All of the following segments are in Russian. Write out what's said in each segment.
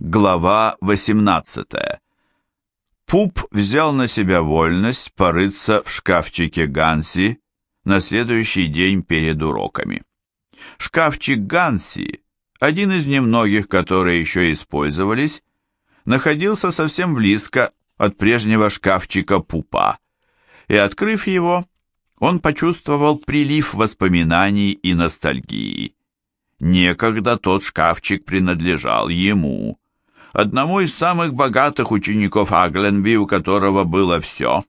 Глава 18. Пуп взял на себя вольность порыться в шкафчике Ганси на следующий день перед уроками. Шкафчик Ганси, один из немногих, которые еще использовались, находился совсем близко от прежнего шкафчика Пупа, и, открыв его, он почувствовал прилив воспоминаний и ностальгии. Некогда тот шкафчик принадлежал ему, одному из самых богатых учеников Агленби, у которого было все.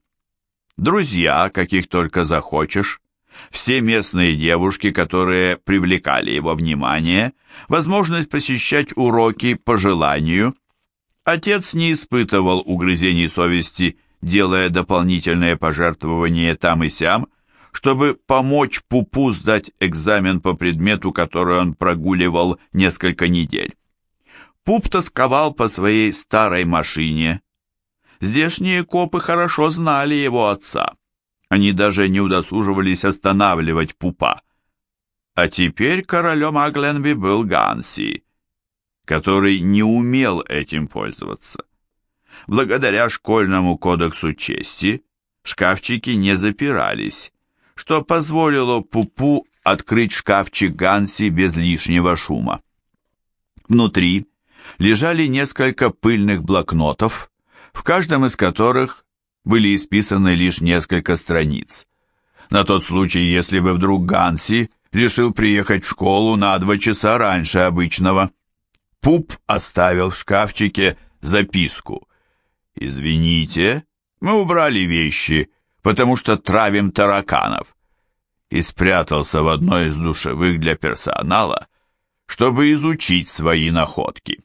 Друзья, каких только захочешь, все местные девушки, которые привлекали его внимание, возможность посещать уроки по желанию. Отец не испытывал угрызений совести, делая дополнительные пожертвования там и сям, чтобы помочь Пупу сдать экзамен по предмету, который он прогуливал несколько недель. Пуп тосковал по своей старой машине. Здешние копы хорошо знали его отца. Они даже не удосуживались останавливать Пупа. А теперь королем Агленби был Ганси, который не умел этим пользоваться. Благодаря школьному кодексу чести шкафчики не запирались, что позволило Пупу открыть шкафчик Ганси без лишнего шума. Внутри лежали несколько пыльных блокнотов, в каждом из которых были исписаны лишь несколько страниц. На тот случай, если бы вдруг Ганси решил приехать в школу на два часа раньше обычного. Пуп оставил в шкафчике записку. «Извините, мы убрали вещи, потому что травим тараканов, и спрятался в одной из душевых для персонала, чтобы изучить свои находки.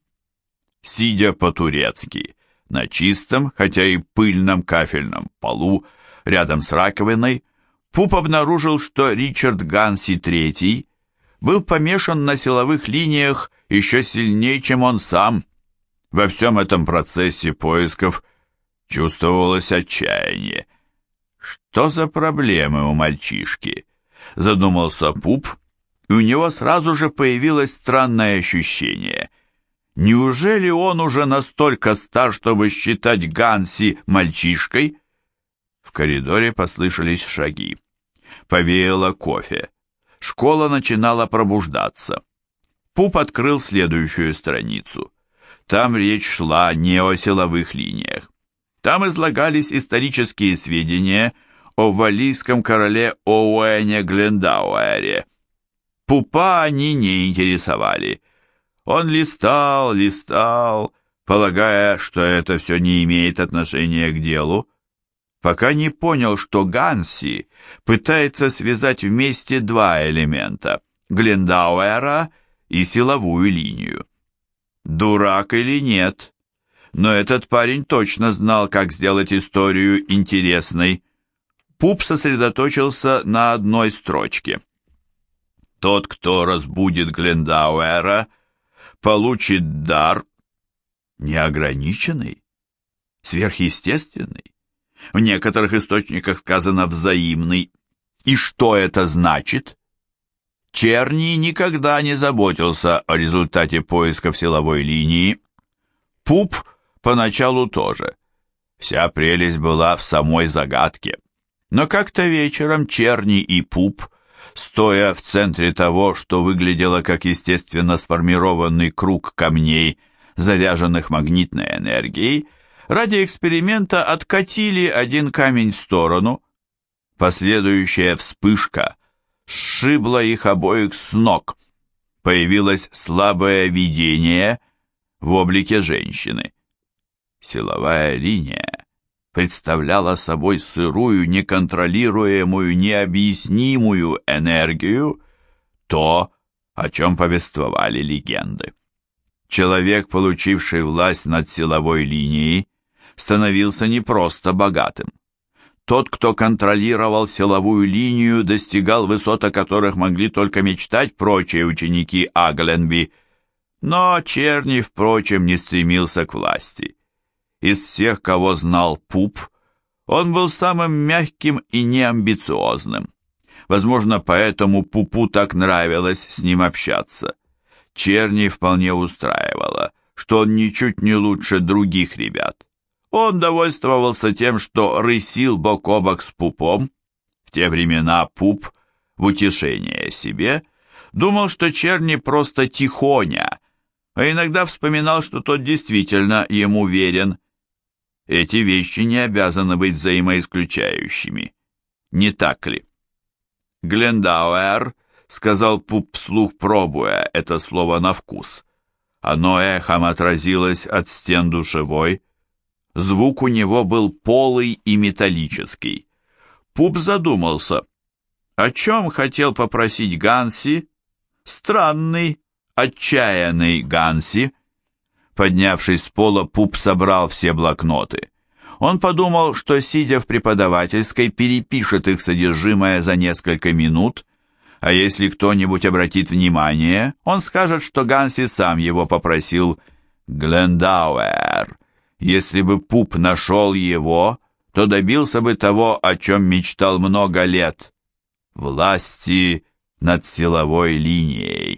Сидя по-турецки, на чистом, хотя и пыльном кафельном полу, рядом с раковиной, Пуп обнаружил, что Ричард Ганси III был помешан на силовых линиях еще сильнее, чем он сам. Во всем этом процессе поисков чувствовалось отчаяние. Что за проблемы у мальчишки? Задумался Пуп, и у него сразу же появилось странное ощущение. Неужели он уже настолько стар, чтобы считать Ганси мальчишкой? В коридоре послышались шаги. Повеяло кофе. Школа начинала пробуждаться. Пуп открыл следующую страницу. Там речь шла не о силовых линиях. Там излагались исторические сведения о валийском короле Оуэне Глендауэре. Пупа они не интересовали. Он листал, листал, полагая, что это все не имеет отношения к делу, пока не понял, что Ганси пытается связать вместе два элемента – Глендауэра и силовую линию. Дурак или нет, но этот парень точно знал, как сделать историю интересной. Пуп сосредоточился на одной строчке. Тот, кто разбудит Глендауэра, получит дар неограниченный, сверхъестественный. В некоторых источниках сказано «взаимный». И что это значит? Черни никогда не заботился о результате поиска в силовой линии. Пуп поначалу тоже. Вся прелесть была в самой загадке. Но как-то вечером Черни и Пуп, стоя в центре того, что выглядело как естественно сформированный круг камней, заряженных магнитной энергией, ради эксперимента откатили один камень в сторону. Последующая вспышка сшибла их обоих с ног. Появилось слабое видение в облике женщины. Силовая линия представляла собой сырую, неконтролируемую, необъяснимую энергию, то, о чем повествовали легенды. Человек, получивший власть над силовой линией, становился не просто богатым. Тот, кто контролировал силовую линию, достигал высот, о которых могли только мечтать прочие ученики Агленби. Но Черни, впрочем, не стремился к власти. Из всех, кого знал Пуп, он был самым мягким и неамбициозным. Возможно, поэтому Пупу так нравилось с ним общаться. Черни вполне устраивало, что он ничуть не лучше других ребят. Он довольствовался тем, что рысил бок о бок с пупом. В те времена пуп, в утешение себе, думал, что Черни просто тихоня, а иногда вспоминал, что тот действительно ему верен. Эти вещи не обязаны быть взаимоисключающими. Не так ли? Глендауэр сказал Пуп вслух, пробуя это слово на вкус. Оно эхом отразилось от стен душевой. Звук у него был полый и металлический. Пуп задумался. О чем хотел попросить Ганси? Странный, отчаянный Ганси. Поднявшись с пола, Пуп собрал все блокноты. Он подумал, что, сидя в преподавательской, перепишет их содержимое за несколько минут, а если кто-нибудь обратит внимание, он скажет, что Ганси сам его попросил «Глендауэр». Если бы Пуп нашел его, то добился бы того, о чем мечтал много лет – власти над силовой линией.